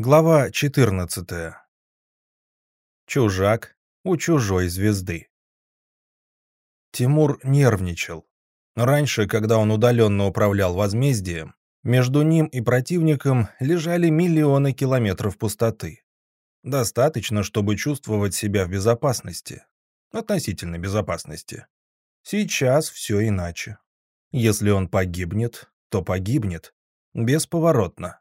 Глава 14. Чужак у чужой звезды. Тимур нервничал. Раньше, когда он удаленно управлял возмездием, между ним и противником лежали миллионы километров пустоты. Достаточно, чтобы чувствовать себя в безопасности. Относительной безопасности. Сейчас все иначе. Если он погибнет, то погибнет. Бесповоротно.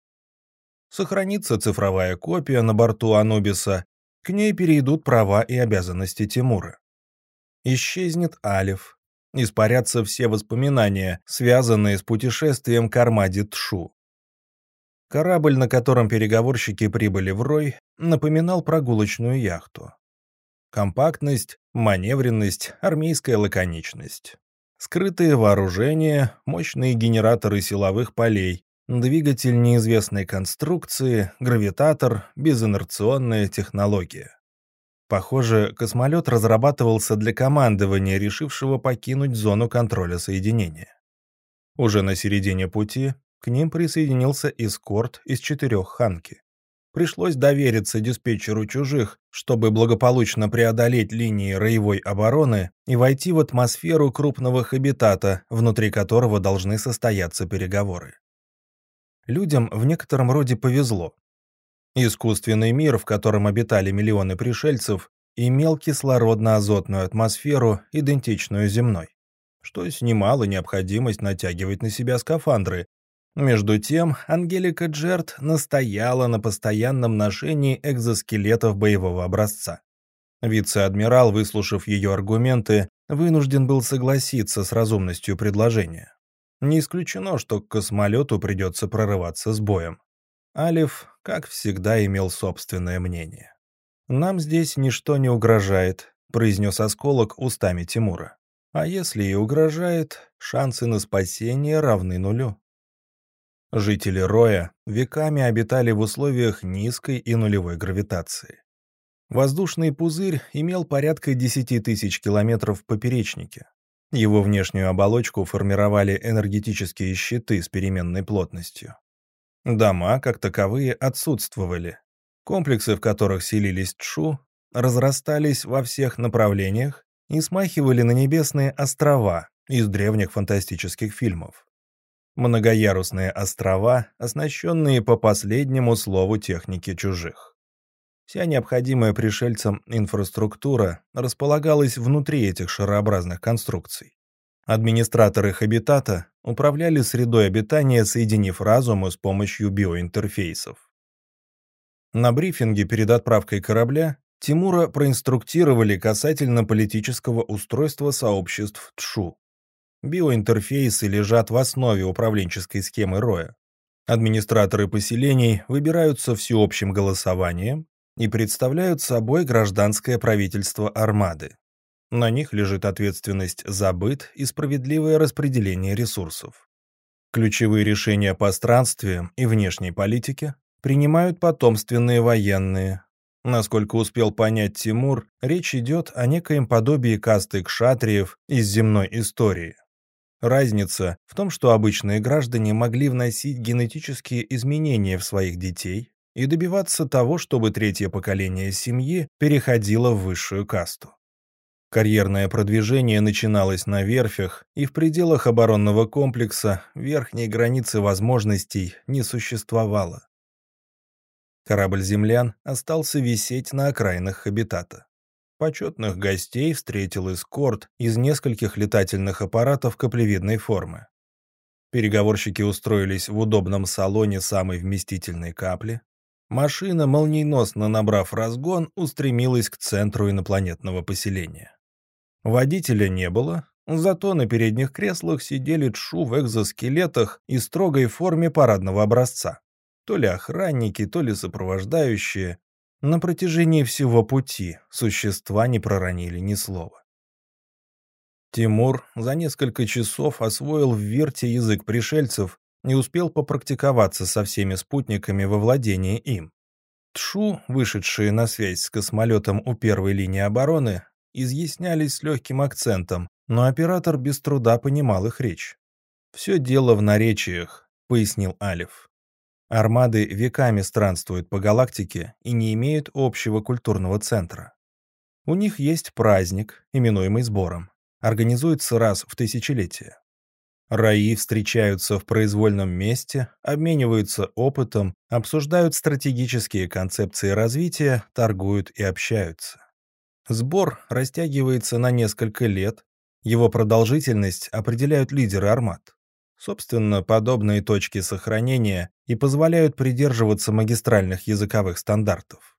Сохранится цифровая копия на борту Анубиса, к ней перейдут права и обязанности Тимура. Исчезнет Алиф, испарятся все воспоминания, связанные с путешествием к Армаде Тшу. Корабль, на котором переговорщики прибыли в Рой, напоминал прогулочную яхту. Компактность, маневренность, армейская лаконичность. Скрытые вооружения, мощные генераторы силовых полей, Двигатель неизвестной конструкции, гравитатор, безинерционная технология. Похоже, космолет разрабатывался для командования, решившего покинуть зону контроля соединения. Уже на середине пути к ним присоединился эскорт из четырех Ханки. Пришлось довериться диспетчеру чужих, чтобы благополучно преодолеть линии роевой обороны и войти в атмосферу крупного хабитата, внутри которого должны состояться переговоры людям в некотором роде повезло. Искусственный мир, в котором обитали миллионы пришельцев, имел кислородно-азотную атмосферу, идентичную земной, что снимало необходимость натягивать на себя скафандры. Между тем, Ангелика Джерт настояла на постоянном ношении экзоскелетов боевого образца. Вице-адмирал, выслушав ее аргументы, вынужден был согласиться с разумностью предложения. Не исключено, что к космолету придется прорываться с боем. Алиф, как всегда, имел собственное мнение. «Нам здесь ничто не угрожает», — произнес осколок устами Тимура. «А если и угрожает, шансы на спасение равны нулю». Жители Роя веками обитали в условиях низкой и нулевой гравитации. Воздушный пузырь имел порядка 10 тысяч километров поперечнике, его внешнюю оболочку формировали энергетические щиты с переменной плотностью. Дома, как таковые, отсутствовали. Комплексы, в которых селились Тшу, разрастались во всех направлениях и смахивали на небесные острова из древних фантастических фильмов. Многоярусные острова, оснащенные по последнему слову техники чужих. Вся необходимая пришельцам инфраструктура располагалась внутри этих шарообразных конструкций. Администраторы хабитата управляли средой обитания, соединив разумы с помощью биоинтерфейсов. На брифинге перед отправкой корабля Тимура проинструктировали касательно политического устройства сообществ ТШУ. Биоинтерфейсы лежат в основе управленческой схемы Роя. Администраторы поселений выбираются всеобщим голосованием и представляют собой гражданское правительство Армады. На них лежит ответственность за быт и справедливое распределение ресурсов. Ключевые решения по странствиям и внешней политике принимают потомственные военные. Насколько успел понять Тимур, речь идет о некоем подобии касты кшатриев из земной истории. Разница в том, что обычные граждане могли вносить генетические изменения в своих детей, и добиваться того, чтобы третье поколение семьи переходило в высшую касту. Карьерное продвижение начиналось на верфях, и в пределах оборонного комплекса верхней границы возможностей не существовало. Корабль землян остался висеть на окраинах хабитата. Почетных гостей встретил эскорт из нескольких летательных аппаратов каплевидной формы. Переговорщики устроились в удобном салоне самой вместительной капли, Машина, молниеносно набрав разгон, устремилась к центру инопланетного поселения. Водителя не было, зато на передних креслах сидели Чшу в экзоскелетах и строгой форме парадного образца. То ли охранники, то ли сопровождающие. На протяжении всего пути существа не проронили ни слова. Тимур за несколько часов освоил в Вирте язык пришельцев не успел попрактиковаться со всеми спутниками во владении им. Тшу, вышедшие на связь с космолетом у первой линии обороны, изъяснялись с легким акцентом, но оператор без труда понимал их речь. «Все дело в наречиях», — пояснил Алиф. Армады веками странствуют по галактике и не имеют общего культурного центра. У них есть праздник, именуемый сбором. Организуется раз в тысячелетие. Раи встречаются в произвольном месте, обмениваются опытом, обсуждают стратегические концепции развития, торгуют и общаются. Сбор растягивается на несколько лет, его продолжительность определяют лидеры армат. Собственно, подобные точки сохранения и позволяют придерживаться магистральных языковых стандартов.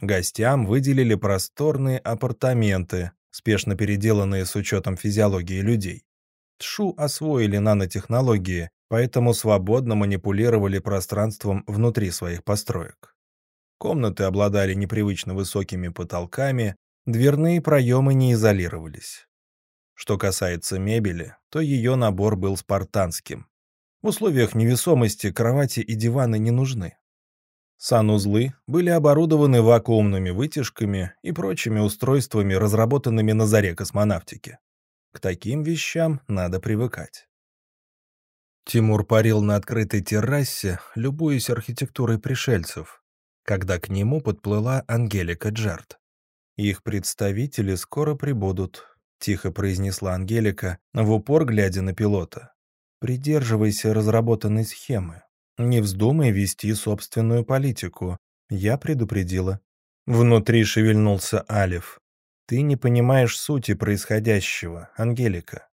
Гостям выделили просторные апартаменты, спешно переделанные с учетом физиологии людей. Тшу освоили нанотехнологии, поэтому свободно манипулировали пространством внутри своих построек. Комнаты обладали непривычно высокими потолками, дверные проемы не изолировались. Что касается мебели, то ее набор был спартанским. В условиях невесомости кровати и диваны не нужны. Санузлы были оборудованы вакуумными вытяжками и прочими устройствами, разработанными на заре космонавтики. К таким вещам надо привыкать. Тимур парил на открытой террасе, любуясь архитектурой пришельцев, когда к нему подплыла Ангелика Джарт. «Их представители скоро прибудут», — тихо произнесла Ангелика, в упор глядя на пилота. «Придерживайся разработанной схемы. Не вздумай вести собственную политику. Я предупредила». Внутри шевельнулся Алиф. «Ты не понимаешь сути происходящего, Ангелика».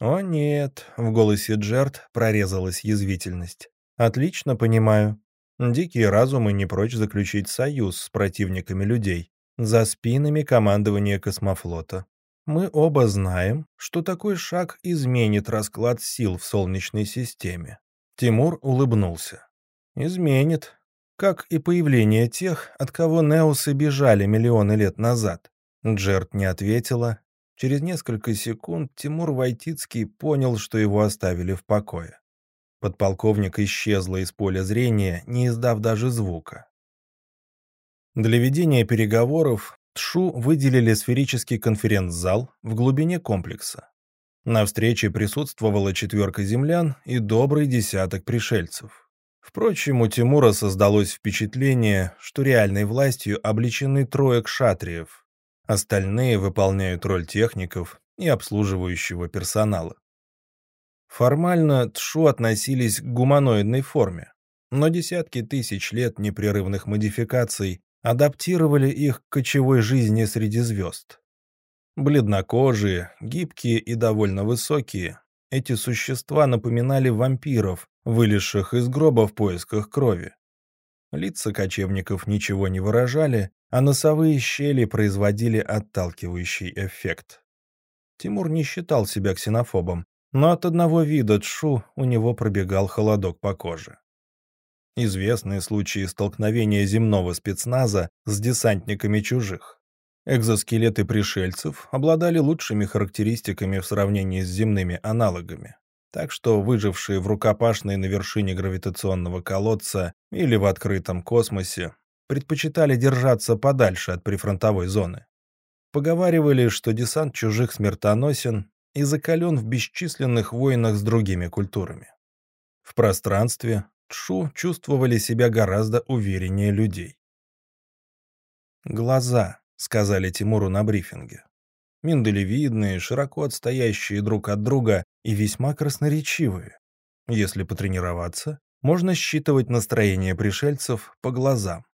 «О нет», — в голосе Джерт прорезалась язвительность. «Отлично понимаю. Дикие разумы не прочь заключить союз с противниками людей, за спинами командования космофлота. Мы оба знаем, что такой шаг изменит расклад сил в Солнечной системе. Тимур улыбнулся. Изменит. Как и появление тех, от кого Неусы бежали миллионы лет назад. Джерт не ответила. Через несколько секунд Тимур Войтицкий понял, что его оставили в покое. Подполковник исчезла из поля зрения, не издав даже звука. Для ведения переговоров Тшу выделили сферический конференц-зал в глубине комплекса. На встрече присутствовала четверка землян и добрый десяток пришельцев. Впрочем, у Тимура создалось впечатление, что реальной властью обличены трое кшатриев. Остальные выполняют роль техников и обслуживающего персонала. Формально Тшу относились к гуманоидной форме, но десятки тысяч лет непрерывных модификаций адаптировали их к кочевой жизни среди звезд. Бледнокожие, гибкие и довольно высокие, эти существа напоминали вампиров, вылезших из гроба в поисках крови. Лица кочевников ничего не выражали, а носовые щели производили отталкивающий эффект. Тимур не считал себя ксенофобом, но от одного вида Тшу у него пробегал холодок по коже. Известны случаи столкновения земного спецназа с десантниками чужих. Экзоскелеты пришельцев обладали лучшими характеристиками в сравнении с земными аналогами. Так что выжившие в рукопашной на вершине гравитационного колодца или в открытом космосе предпочитали держаться подальше от прифронтовой зоны. Поговаривали, что десант чужих смертоносен и закален в бесчисленных войнах с другими культурами. В пространстве Шу чувствовали себя гораздо увереннее людей. «Глаза», — сказали Тимуру на брифинге. Миндалевидные, широко отстоящие друг от друга и весьма красноречивые. Если потренироваться, можно считывать настроение пришельцев по глазам.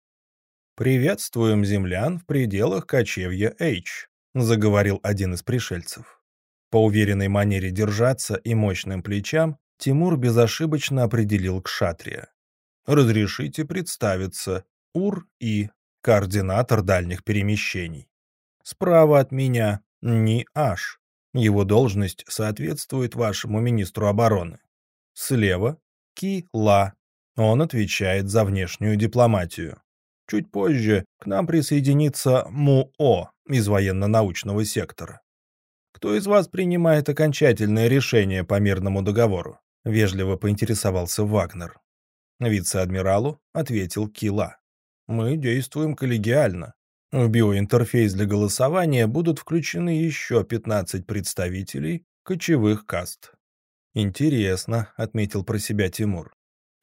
«Приветствуем землян в пределах кочевья H», — заговорил один из пришельцев. По уверенной манере держаться и мощным плечам Тимур безошибочно определил кшатрия. «Разрешите представиться. Ур-И, координатор дальних перемещений. Справа от меня Ни-Аш. Его должность соответствует вашему министру обороны. Слева Ки-Ла. Он отвечает за внешнюю дипломатию. Чуть позже к нам присоединится Му-О из военно-научного сектора. Кто из вас принимает окончательное решение по мирному договору? — вежливо поинтересовался Вагнер. Вице-адмиралу ответил Кила. «Мы действуем коллегиально. В биоинтерфейс для голосования будут включены еще 15 представителей кочевых каст». «Интересно», — отметил про себя Тимур.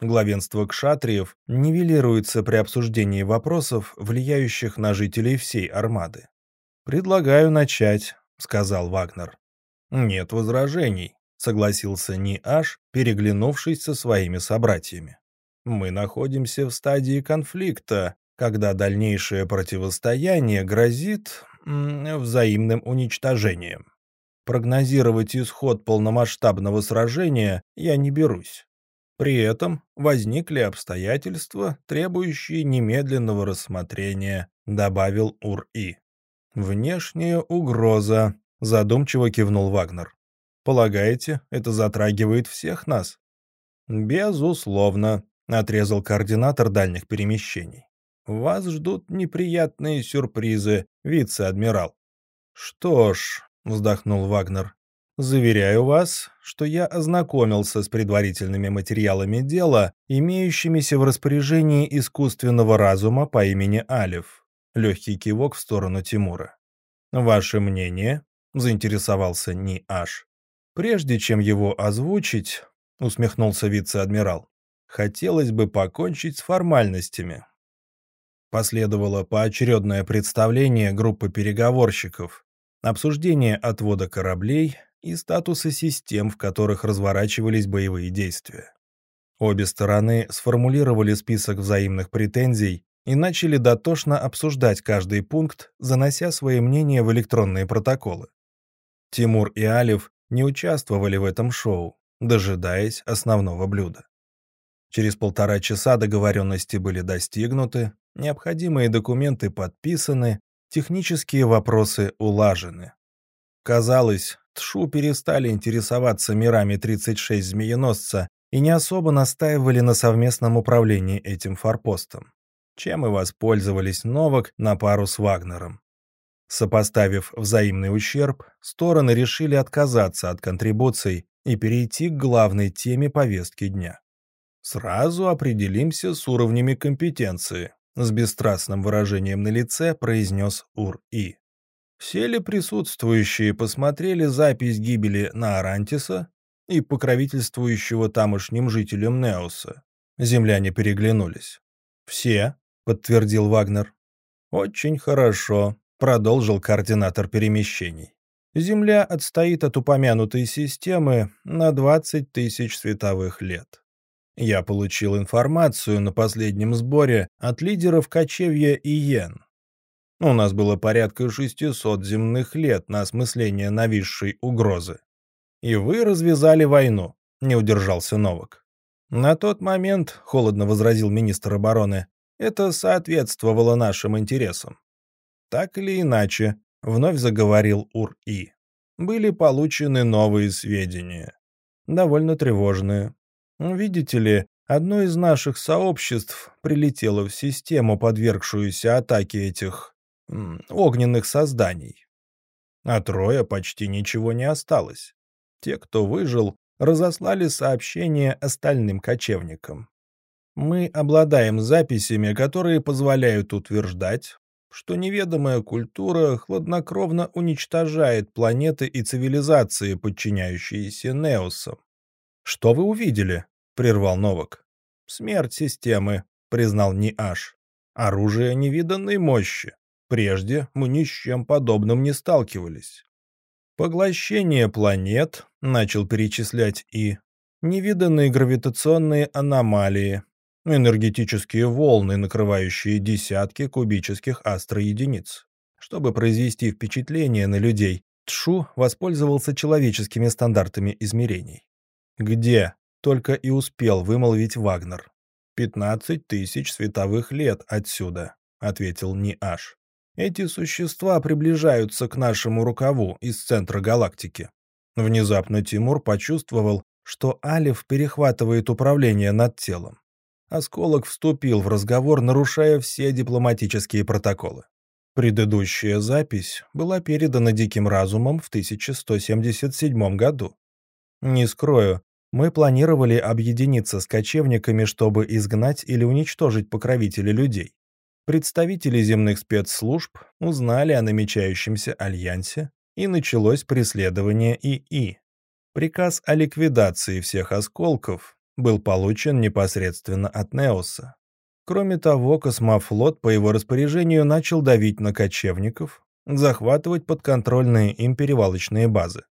Главенство кшатриев нивелируется при обсуждении вопросов, влияющих на жителей всей армады. «Предлагаю начать», — сказал Вагнер. «Нет возражений», — согласился Ниаш, переглянувшись со своими собратьями. «Мы находимся в стадии конфликта, когда дальнейшее противостояние грозит взаимным уничтожением. Прогнозировать исход полномасштабного сражения я не берусь. При этом возникли обстоятельства, требующие немедленного рассмотрения, добавил Ур-И. «Внешняя угроза», — задумчиво кивнул Вагнер. «Полагаете, это затрагивает всех нас?» «Безусловно», — отрезал координатор дальних перемещений. Вас ждут неприятные сюрпризы, вице-адмирал. Что ж, вздохнул Вагнер, заверяю вас, что я ознакомился с предварительными материалами дела, имеющимися в распоряжении искусственного разума по имени Алиф. Легкий кивок в сторону Тимура. Ваше мнение? заинтересовался Ни-Аш. Прежде чем его озвучить, усмехнулся вице-адмирал, хотелось бы покончить с формальностями, Последовало поочередное представление группы переговорщиков, обсуждение отвода кораблей и статуса систем, в которых разворачивались боевые действия. Обе стороны сформулировали список взаимных претензий и начали дотошно обсуждать каждый пункт, занося свои мнения в электронные протоколы. Тимур и Алиф не участвовали в этом шоу, дожидаясь основного блюда. Через полтора часа договоренности были достигнуты, Необходимые документы подписаны, технические вопросы улажены. Казалось, Тшу перестали интересоваться мирами 36 змееносца и не особо настаивали на совместном управлении этим форпостом, чем и воспользовались Новак на пару с Вагнером. Сопоставив взаимный ущерб, стороны решили отказаться от контрибуций и перейти к главной теме повестки дня. Сразу определимся с уровнями компетенции, с бесстрастным выражением на лице произнес Ур-И. Все ли присутствующие посмотрели запись гибели на Арантиса и покровительствующего тамошним жителям Неоса? Земляне переглянулись. «Все», — подтвердил Вагнер. «Очень хорошо», — продолжил координатор перемещений. Земля отстоит от упомянутой системы на 20 тысяч световых лет. Я получил информацию на последнем сборе от лидеров кочевья Иен. У нас было порядка 600 земных лет на осмысление нависшей угрозы. И вы развязали войну, не удержался Новак. На тот момент, холодно возразил министр обороны, это соответствовало нашим интересам. Так или иначе, вновь заговорил Ур-И. Были получены новые сведения. Довольно тревожные. Видите ли, одно из наших сообществ прилетело в систему, подвергшуюся атаке этих огненных созданий. А трое почти ничего не осталось. Те, кто выжил, разослали сообщение остальным кочевникам. Мы обладаем записями, которые позволяют утверждать, что неведомая культура хладнокровно уничтожает планеты и цивилизации, подчиняющиеся Неосам. «Что вы увидели?» — прервал Новак. «Смерть системы», — признал Ниаш. «Оружие невиданной мощи. Прежде мы ни с чем подобным не сталкивались». «Поглощение планет», — начал перечислять И. «Невиданные гравитационные аномалии, энергетические волны, накрывающие десятки кубических астроединиц. Чтобы произвести впечатление на людей, Тшу воспользовался человеческими стандартами измерений. Где только и успел вымолвить Вагнер. «Пятнадцать тысяч световых лет отсюда», — ответил Ниаш. «Эти существа приближаются к нашему рукаву из центра галактики». Внезапно Тимур почувствовал, что Алиф перехватывает управление над телом. Осколок вступил в разговор, нарушая все дипломатические протоколы. Предыдущая запись была передана Диким Разумом в 1177 году. Не скрою, мы планировали объединиться с кочевниками, чтобы изгнать или уничтожить покровителей людей. Представители земных спецслужб узнали о намечающемся альянсе, и началось преследование ИИ. Приказ о ликвидации всех осколков был получен непосредственно от Неоса. Кроме того, космофлот по его распоряжению начал давить на кочевников, захватывать подконтрольные им перевалочные базы.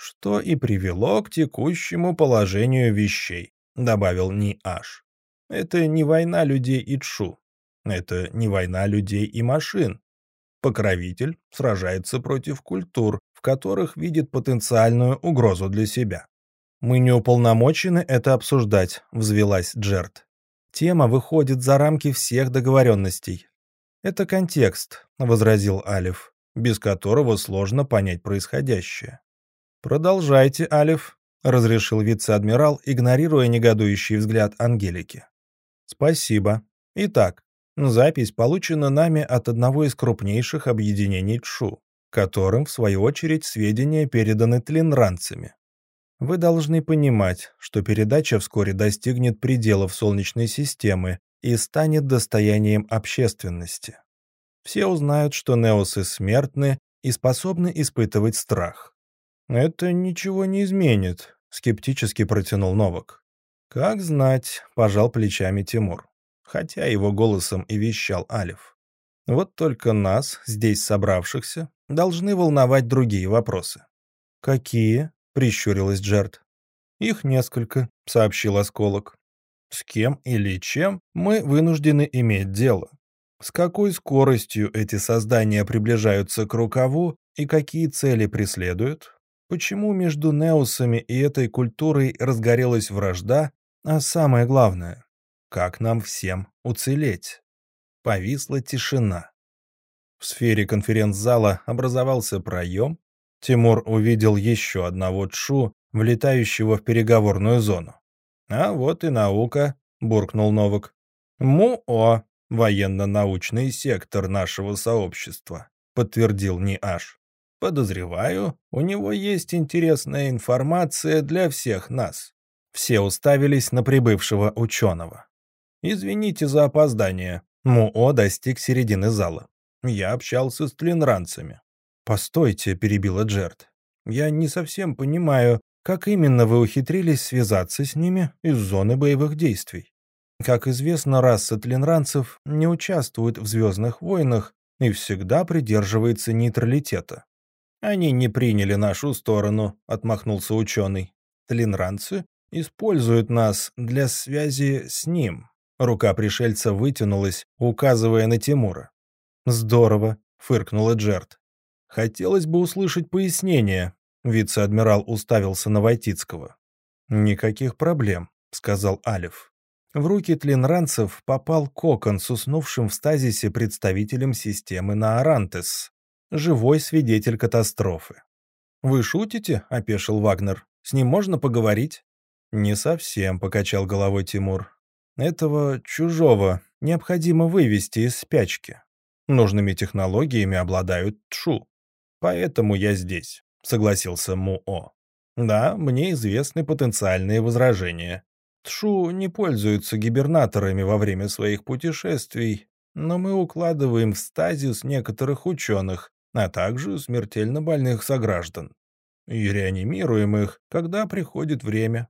Что и привело к текущему положению вещей, добавил Ни-Аш. Это не война людей и Чшу. Это не война людей и машин. Покровитель сражается против культур, в которых видит потенциальную угрозу для себя. «Мы не уполномочены это обсуждать», — взвелась Джерт. «Тема выходит за рамки всех договоренностей». «Это контекст», — возразил Алиф, без которого сложно понять происходящее. «Продолжайте, Алиф», — разрешил вице-адмирал, игнорируя негодующий взгляд Ангелики. «Спасибо. Итак, запись получена нами от одного из крупнейших объединений ЧУ которым, в свою очередь, сведения переданы тлинранцами. Вы должны понимать, что передача вскоре достигнет пределов Солнечной системы и станет достоянием общественности. Все узнают, что неосы смертны и способны испытывать страх. «Это ничего не изменит», — скептически протянул Новак. «Как знать», — пожал плечами Тимур, хотя его голосом и вещал Алиф. «Вот только нас, здесь собравшихся, должны волновать другие вопросы. «Какие?» — прищурилась Джерт. «Их несколько», — сообщил Осколок. «С кем или чем мы вынуждены иметь дело? С какой скоростью эти создания приближаются к рукаву и какие цели преследуют? Почему между неусами и этой культурой разгорелась вражда? А самое главное, как нам всем уцелеть?» Повисла тишина. В сфере конференц-зала образовался проем. Тимур увидел еще одного Чу, влетающего в переговорную зону. «А вот и наука», — буркнул Новак. «МУО, военно-научный сектор нашего сообщества», — подтвердил Ниаш. «Подозреваю, у него есть интересная информация для всех нас». Все уставились на прибывшего ученого. «Извините за опоздание». МУО достиг середины зала. Я общался с тлинранцами. «Постойте», — перебила Джерт. «Я не совсем понимаю, как именно вы ухитрились связаться с ними из зоны боевых действий. Как известно, раса тлинранцев не участвует в «Звездных войнах» и всегда придерживается нейтралитета. «Они не приняли нашу сторону», — отмахнулся ученый. «Тлинранцы используют нас для связи с ним». Рука пришельца вытянулась, указывая на Тимура. «Здорово», — фыркнула Джерт. «Хотелось бы услышать пояснение», — вице-адмирал уставился на Войтицкого. «Никаких проблем», — сказал Алиф. В руки тлинранцев попал кокон с уснувшим в стазисе представителем системы Наарантес, живой свидетель катастрофы. «Вы шутите?» — опешил Вагнер. «С ним можно поговорить?» «Не совсем», — покачал головой Тимур. «Этого чужого необходимо вывести из спячки. Нужными технологиями обладают Тшу. Поэтому я здесь, согласился Муо. Да, мне известны потенциальные возражения. Тшу не пользуются гибернаторами во время своих путешествий, но мы укладываем в стазис некоторых ученых, а также смертельно больных сограждан. И реанимируем их, когда приходит время.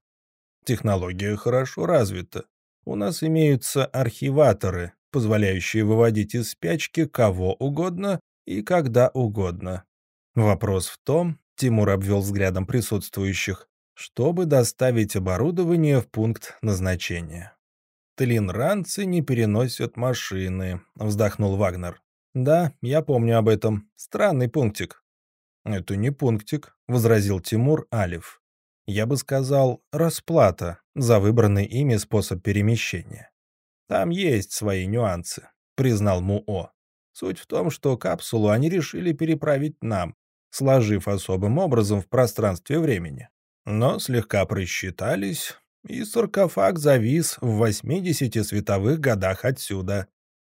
Технология хорошо развита. У нас имеются архиваторы, позволяющие выводить из спячки кого угодно и когда угодно. Вопрос в том, Тимур обвел взглядом присутствующих, чтобы доставить оборудование в пункт назначения. «Тлинранцы не переносят машины», — вздохнул Вагнер. «Да, я помню об этом. Странный пунктик». «Это не пунктик», — возразил Тимур Алиф. «Я бы сказал, расплата за выбранный ими способ перемещения. Там есть свои нюансы, признал Муо. Суть в том, что капсулу они решили переправить нам, сложив особым образом в пространстве времени. Но слегка просчитались, и саркофаг завис в 80 световых годах отсюда.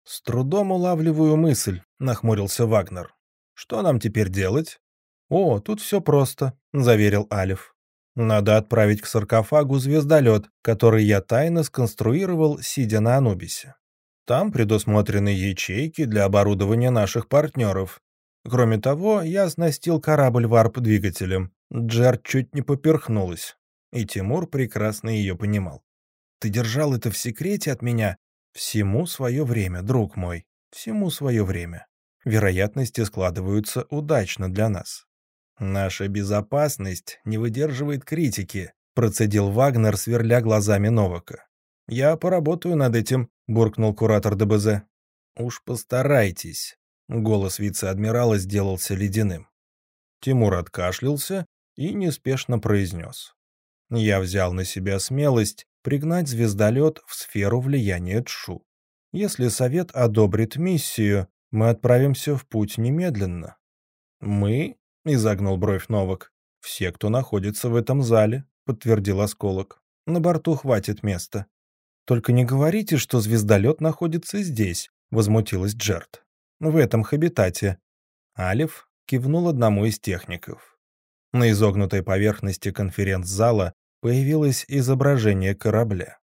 «С трудом улавливаю мысль», — нахмурился Вагнер. «Что нам теперь делать?» «О, тут все просто», — заверил Алиф. Надо отправить к саркофагу звездолет, который я тайно сконструировал, сидя на Анубисе. Там предусмотрены ячейки для оборудования наших партнеров. Кроме того, я оснастил корабль варп-двигателем. Джер чуть не поперхнулась, и Тимур прекрасно ее понимал. Ты держал это в секрете от меня? Всему свое время, друг мой. Всему свое время. Вероятности складываются удачно для нас. Наша безопасность не выдерживает критики, процедил Вагнер, сверля глазами Новака. «Я поработаю над этим», — буркнул куратор ДБЗ. «Уж постарайтесь», — голос вице-адмирала сделался ледяным. Тимур откашлялся и неспешно произнес. «Я взял на себя смелость пригнать звездолет в сферу влияния Тшу. Если Совет одобрит миссию, мы отправимся в путь немедленно». «Мы?» — изогнул бровь Новак. «Все, кто находится в этом зале», — подтвердил осколок. «На борту хватит места». «Только не говорите, что звездолет находится здесь», — возмутилась Джерт. «В этом хабитате». Алиф кивнул одному из техников. На изогнутой поверхности конференц-зала появилось изображение корабля.